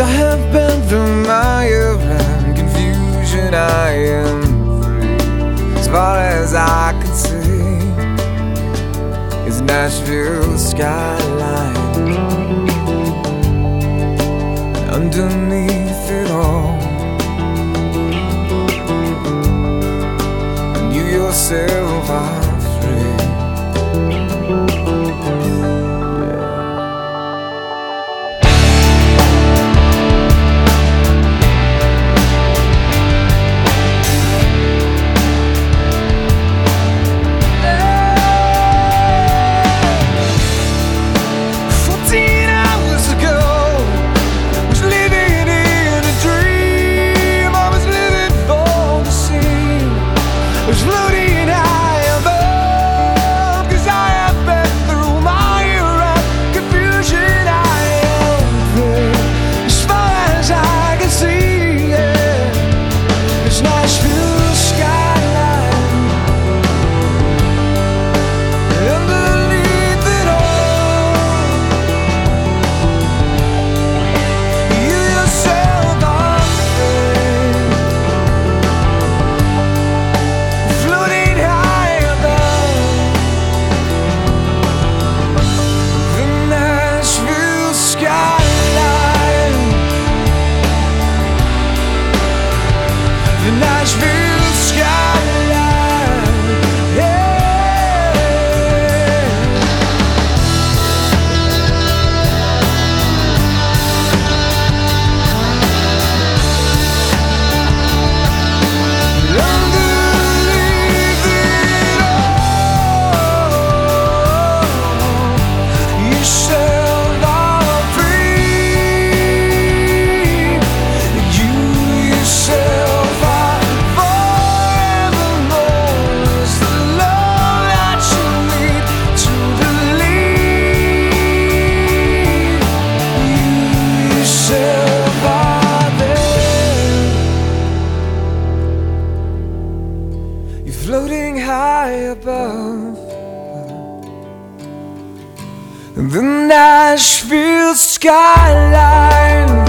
I have been through my and confusion, I am free. As far as I can see, is Nashville skyline. Underneath it all, and you yourself are. smash floating high above. The Nashville skyline.